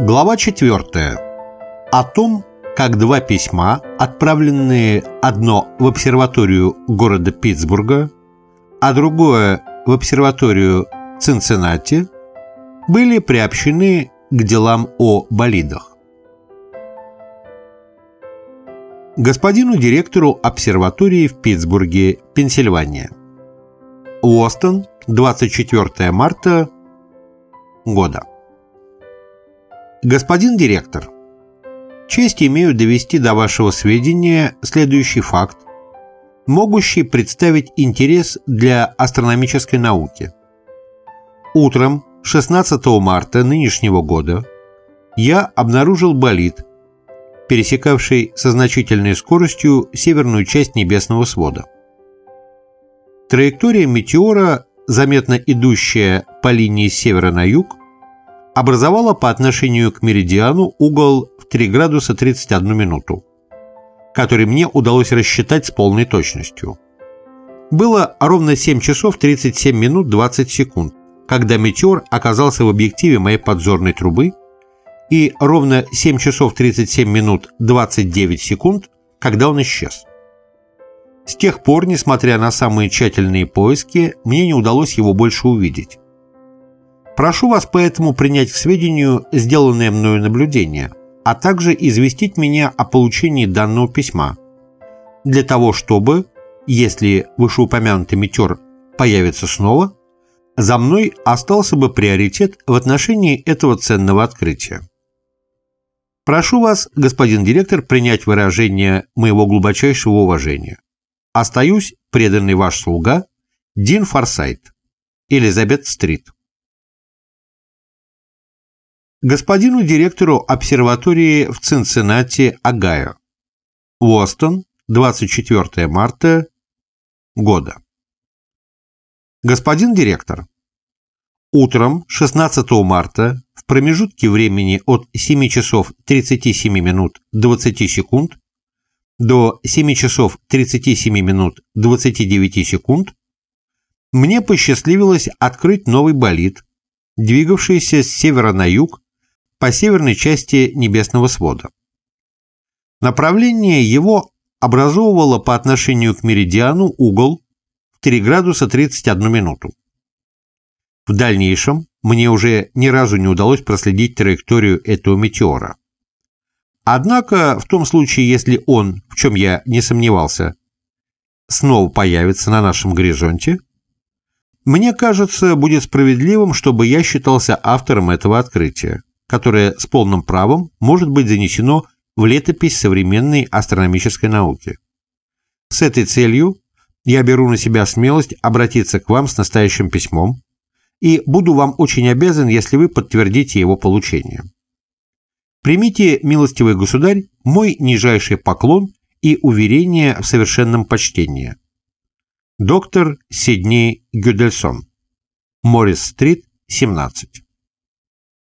Глава 4. О том, как два письма, отправленные одно в обсерваторию города Питтсбурга, а другое в обсерваторию Цинциннати, были приобщены к делам о болидах. Господину директору обсерватории в Питтсбурге, Пенсильвания. Уостон, 24 марта года. Господин директор, честь имею довести до вашего сведения следующий факт, могущий представить интерес для астрономической науки. Утром 16 марта нынешнего года я обнаружил болид, пересекавший со значительной скоростью северную часть небесного свода. Траектория метеора, заметно идущая по линии с севера на юг, образовала по отношению к меридиану угол в 3 градуса 31 минуту, который мне удалось рассчитать с полной точностью. Было ровно 7 часов 37 минут 20 секунд, когда метеор оказался в объективе моей подзорной трубы, и ровно 7 часов 37 минут 29 секунд, когда он исчез. С тех пор, несмотря на самые тщательные поиски, мне не удалось его больше увидеть. Прошу вас поэтому принять к сведению сделанное мною наблюдение, а также известить меня о получении данного письма, для того чтобы, если вышеупомянутый метеор появится снова, за мной остался бы приоритет в отношении этого ценного открытия. Прошу вас, господин директор, принять выражение моего глубочайшего уважения. Остаюсь преданный ваш слуга Дин Форсайт, Элизабет-стрит господину директору обсерватории в Цинциннати, Огайо. Уостон, 24 марта года. Господин директор, утром 16 марта в промежутке времени от 7 часов 37 минут 20 секунд до 7 часов 37 минут 29 секунд мне посчастливилось открыть новый болид, двигавшийся с севера на юг по северной части небесного свода. Направление его образовывало по отношению к меридиану угол в 3 градуса 31 минуту. В дальнейшем мне уже ни разу не удалось проследить траекторию этого метеора. Однако в том случае, если он, в чем я не сомневался, снова появится на нашем горизонте, мне кажется, будет справедливым, чтобы я считался автором этого открытия которое с полным правом может быть занесено в летопись современной астрономической науки. С этой целью я беру на себя смелость обратиться к вам с настоящим письмом и буду вам очень обязан, если вы подтвердите его получение. Примите, милостивый государь, мой нижайший поклон и уверение в совершенном почтении. Доктор Сидней Гюдельсон. Моррис-стрит, 17.